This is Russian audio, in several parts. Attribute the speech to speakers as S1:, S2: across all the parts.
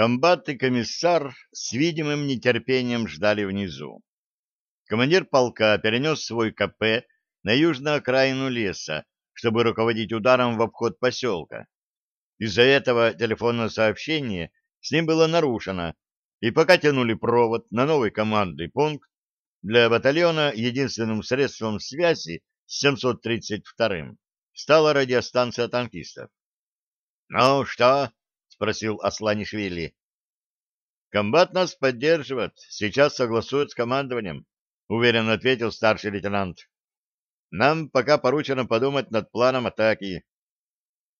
S1: Комбат и комиссар с видимым нетерпением ждали внизу. Командир полка перенес свой КП на южную окраину леса, чтобы руководить ударом в обход поселка. Из-за этого телефонное сообщение с ним было нарушено, и пока тянули провод на новый командный пункт, для батальона единственным средством связи с 732-м стала радиостанция танкистов. «Ну что?» — спросил Асланишвили. «Комбат нас поддерживает, сейчас согласует с командованием», — уверенно ответил старший лейтенант. «Нам пока поручено подумать над планом атаки».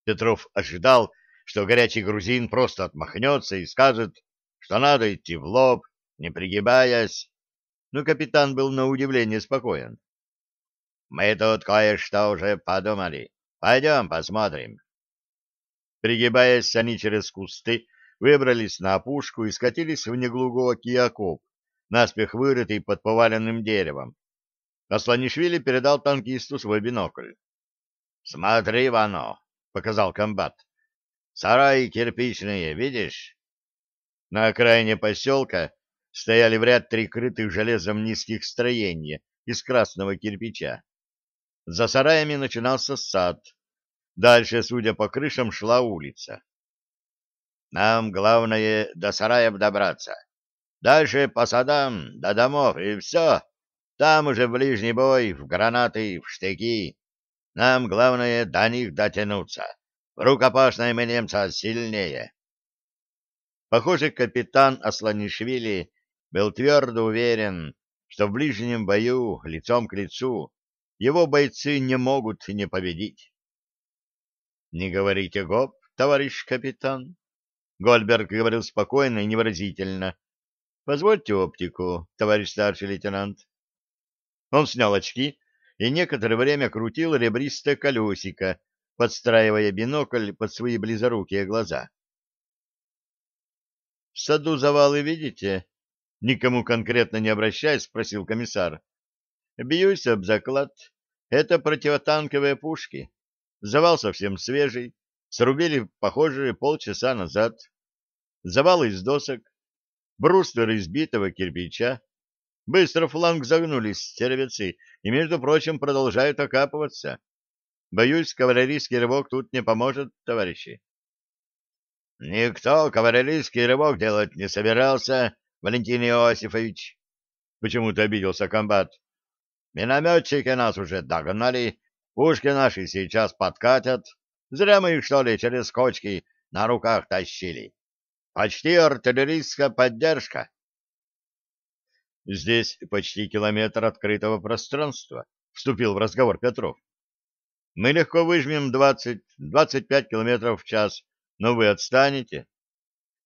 S1: Петров ожидал, что горячий грузин просто отмахнется и скажет, что надо идти в лоб, не пригибаясь. Но капитан был на удивление спокоен. «Мы тут кое-что уже подумали. Пойдем посмотрим». Пригибаясь, они через кусты выбрались на опушку и скатились в неглубокий окоп, наспех вырытый под поваленным деревом. Асланишвили передал танкисту свой бинокль. — Смотри, Вано, — показал комбат. — Сараи кирпичные, видишь? На окраине поселка стояли в ряд три крытых железом низких строения из красного кирпича. За сараями начинался сад, Дальше, судя по крышам, шла улица. Нам главное до сараев добраться. Дальше по садам, до домов, и все. Там уже ближний бой, в гранаты, в штыки. Нам главное до них дотянуться. В рукопашной мы немца сильнее. Похоже, капитан Асланишвили был твердо уверен, что в ближнем бою, лицом к лицу, его бойцы не могут не победить. Не говорите гоп, товарищ капитан. Гольберг говорил спокойно и невыразительно. Позвольте оптику, товарищ старший лейтенант. Он снял очки и некоторое время крутил ребристое колесико, подстраивая бинокль под свои близорукие глаза. — В саду завалы видите? — никому конкретно не обращаясь, спросил комиссар. — Бьюсь об заклад. Это противотанковые пушки. Завал совсем свежий, срубили, похоже, полчаса назад. Завал из досок, бруствер избитого кирпича. Быстро фланг загнулись стервецы и, между прочим, продолжают окапываться. Боюсь, кавалерийский рывок тут не поможет, товарищи. Никто кавалерийский рывок делать не собирался, Валентин Иосифович. Почему-то обиделся комбат. Минометчики нас уже догнали Пушки наши сейчас подкатят. Зря мы их, что ли, через кочки на руках тащили. Почти артиллерийская поддержка. Здесь почти километр открытого пространства, вступил в разговор Петров. Мы легко выжмем 20-25 километров в час, но вы отстанете.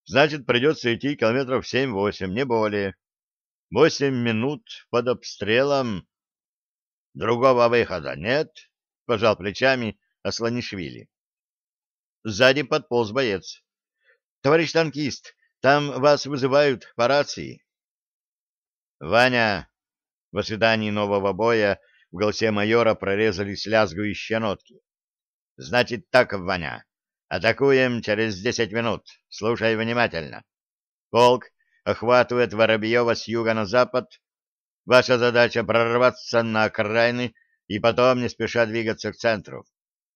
S1: Значит, придется идти километров 7-8, не более. Восемь минут под обстрелом. Другого выхода нет, — пожал плечами Асланишвили. Сзади подполз боец. — Товарищ танкист, там вас вызывают по рации. — Ваня! В ожидании нового боя в голосе майора прорезались лязгающие нотки. — Значит так, Ваня. Атакуем через десять минут. Слушай внимательно. Полк охватывает Воробьева с юга на запад. Ваша задача прорваться на окраины и потом не спеша двигаться к центру.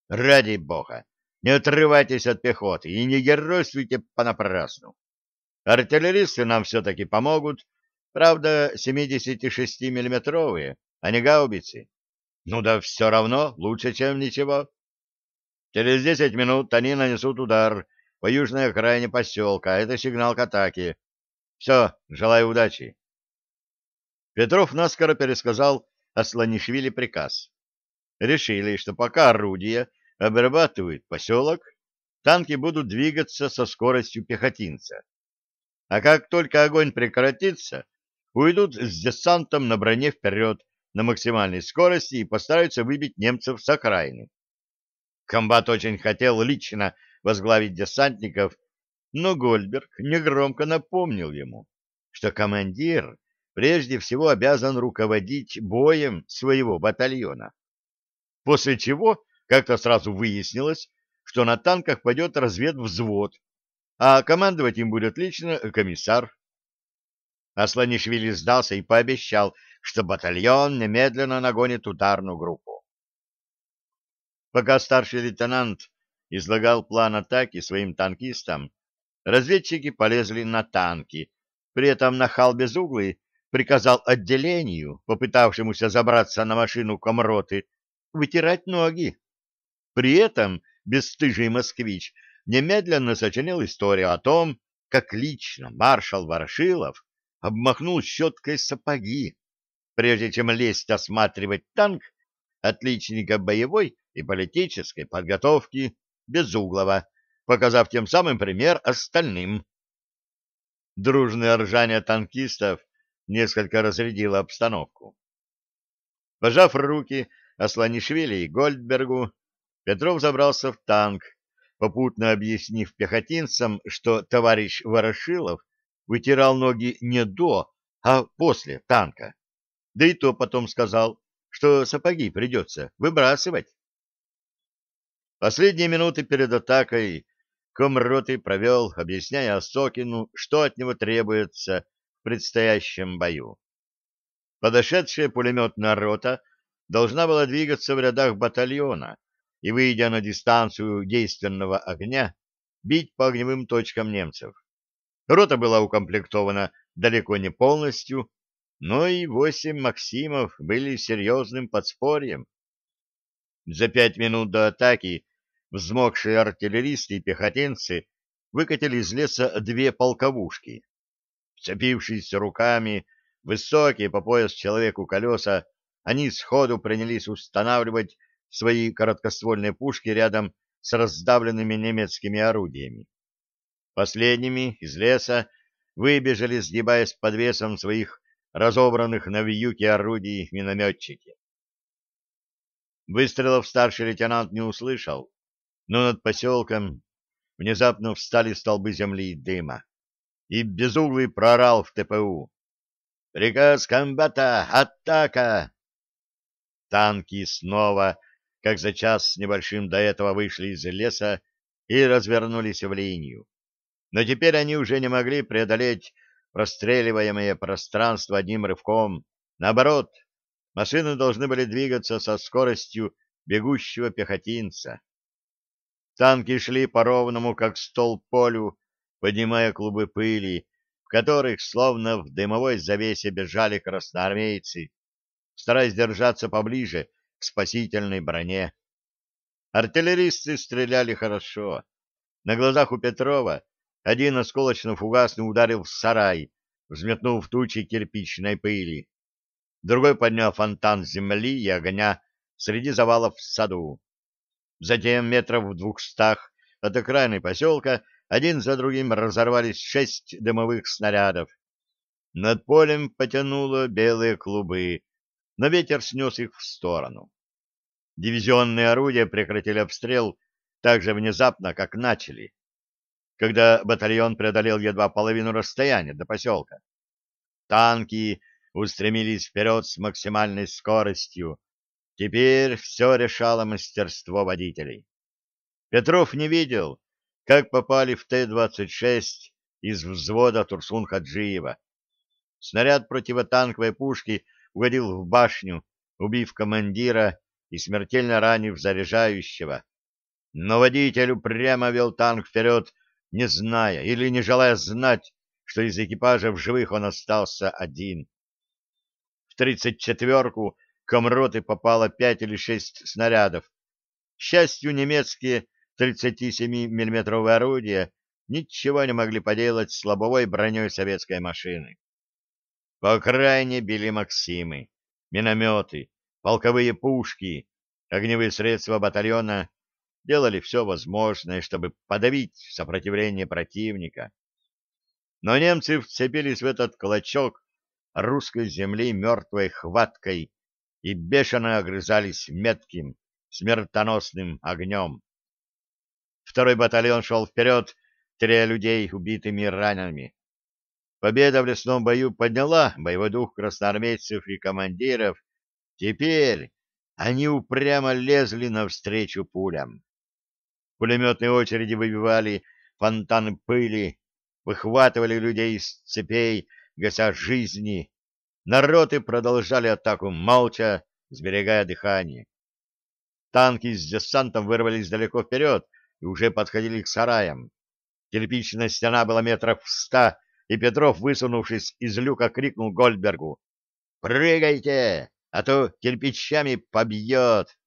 S1: Ради бога, не отрывайтесь от пехоты и не геройствуйте понапрасну. Артиллеристы нам все-таки помогут, правда, 76-миллиметровые, а не гаубицы. Ну да все равно лучше, чем ничего. Через 10 минут они нанесут удар по южной окраине поселка, это сигнал к атаке. Все, желаю удачи. Петров наскоро пересказал Асланишвили приказ. Решили, что пока орудия обрабатывают поселок, танки будут двигаться со скоростью пехотинца. А как только огонь прекратится, уйдут с десантом на броне вперед на максимальной скорости и постараются выбить немцев с окраины. Комбат очень хотел лично возглавить десантников, но Гольдберг негромко напомнил ему, что командир прежде всего обязан руководить боем своего батальона. После чего как-то сразу выяснилось, что на танках пойдет разведвзвод, а командовать им будет лично комиссар. Асланишвили сдался и пообещал, что батальон немедленно нагонит ударную группу. Пока старший лейтенант излагал план атаки своим танкистам, разведчики полезли на танки. При этом нахал Безуглый приказал отделению, попытавшемуся забраться на машину комроты, вытирать ноги. При этом бесстыжий москвич немедленно сочинил историю о том, как лично маршал Ворошилов обмахнул щеткой сапоги, прежде чем лезть осматривать танк отличника боевой и политической подготовки Безуглова, показав тем самым пример остальным. Дружное ржание танкистов несколько разрядило обстановку. Пожав руки Асланишвили и Гольдбергу, Петров забрался в танк, попутно объяснив пехотинцам, что товарищ Ворошилов вытирал ноги не до, а после танка. Да и то потом сказал, что сапоги придется выбрасывать. Последние минуты перед атакой комроты провел, объясняя Осокину, что от него требуется в предстоящем бою. Подошедшая пулеметная рота должна была двигаться в рядах батальона и, выйдя на дистанцию действенного огня, бить по огневым точкам немцев. Рота была укомплектована далеко не полностью, но и восемь «Максимов» были серьезным подспорьем. За пять минут до атаки взмокшие артиллеристы и пехотинцы выкатили из леса две полковушки. Вцепившись руками, высокие по пояс человеку колеса, они сходу принялись устанавливать свои короткоствольные пушки рядом с раздавленными немецкими орудиями. Последними из леса выбежали, сгибаясь под весом своих разобранных на вьюке орудий минометчики. Выстрелов старший лейтенант не услышал, но над поселком внезапно встали столбы земли и дыма, и безуглый прорал в ТПУ. «Приказ комбата! Атака!» Танки снова, как за час с небольшим до этого, вышли из леса и развернулись в линию но теперь они уже не могли преодолеть простреливаемое пространство одним рывком. Наоборот, машины должны были двигаться со скоростью бегущего пехотинца. Танки шли по ровному, как стол полю, поднимая клубы пыли, в которых, словно в дымовой завесе, бежали красноармейцы, стараясь держаться поближе к спасительной броне. Артиллеристы стреляли хорошо. На глазах у Петрова один осколочно-фугасный ударил в сарай, взметнув тучи кирпичной пыли. Другой поднял фонтан земли и огня среди завалов в саду. Затем метров в двухстах от окраины поселка один за другим разорвались шесть дымовых снарядов. Над полем потянуло белые клубы, но ветер снес их в сторону. Дивизионные орудия прекратили обстрел так же внезапно, как начали когда батальон преодолел едва половину расстояния до поселка. Танки устремились вперед с максимальной скоростью. Теперь все решало мастерство водителей. Петров не видел, как попали в Т-26 из взвода Турсун-Хаджиева. Снаряд противотанковой пушки угодил в башню, убив командира и смертельно ранив заряжающего. Но водитель упрямо вел танк вперед не зная или не желая знать, что из экипажа в живых он остался один. В тридцать четверку комроты попало пять или шесть снарядов. К счастью, немецкие 37-миллиметровые орудия ничего не могли поделать с лобовой броней советской машины. По окраине били «Максимы», минометы, полковые пушки, огневые средства батальона делали все возможное, чтобы подавить сопротивление противника. Но немцы вцепились в этот клочок русской земли мертвой хваткой и бешено огрызались метким, смертоносным огнем. Второй батальон шел вперед, теряя людей убитыми и ранеными. Победа в лесном бою подняла боевой дух красноармейцев и командиров. Теперь они упрямо лезли навстречу пулям. Пулеметные очереди выбивали фонтаны пыли, выхватывали людей из цепей, гася жизни. Народы продолжали атаку молча, сберегая дыхание. Танки с десантом вырвались далеко вперед и уже подходили к сараям. Кирпичная стена была метров в ста, и Петров, высунувшись из люка, крикнул Гольдбергу. «Прыгайте, а то кирпичами побьет!»